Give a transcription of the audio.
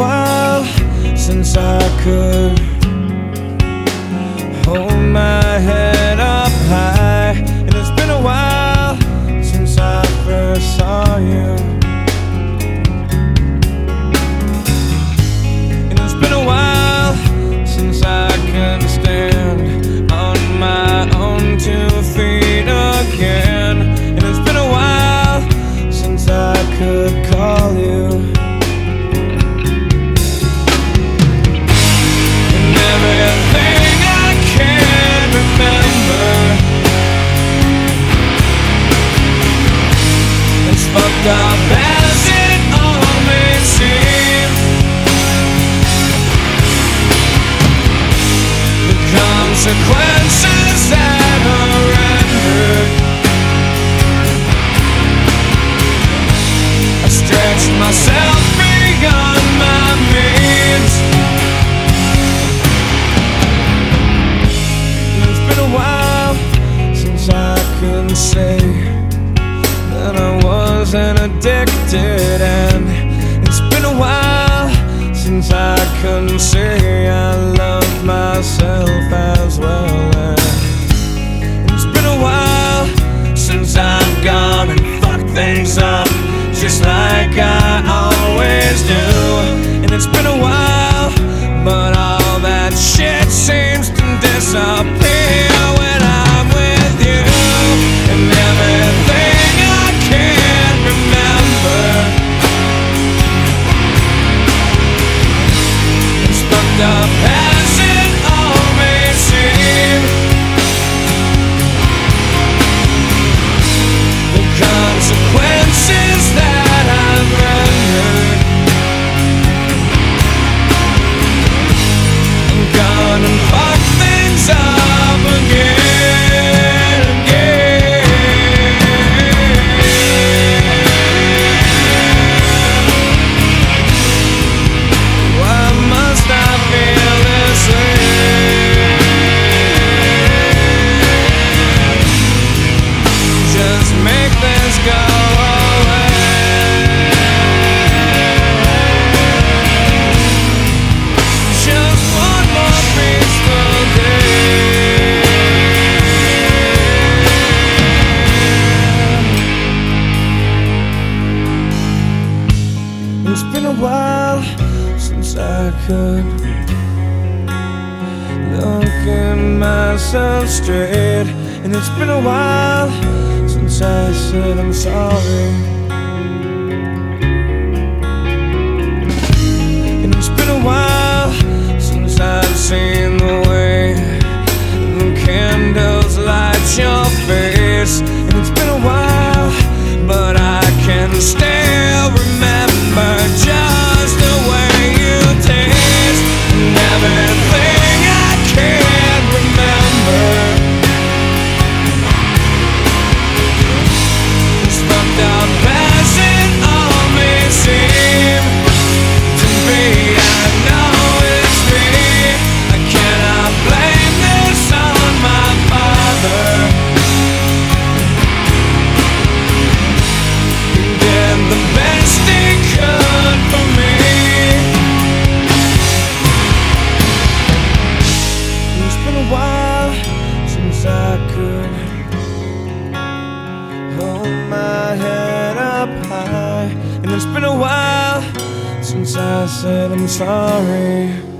while since I could hold my consequences that are rendered I stretched myself beyond my means. And It's been a while since I can say that I wasn't addicted, and just like I always do. And it's been a while, but all that shit seems to disappear when I'm with you. And everything I can remember is fucked up since I could look at myself straight, and it's been a while since I said I'm sorry. And it's been a while since I've seen the way the candles light your face. And it's been a while, but I can still remember it's been a while since I said I'm sorry.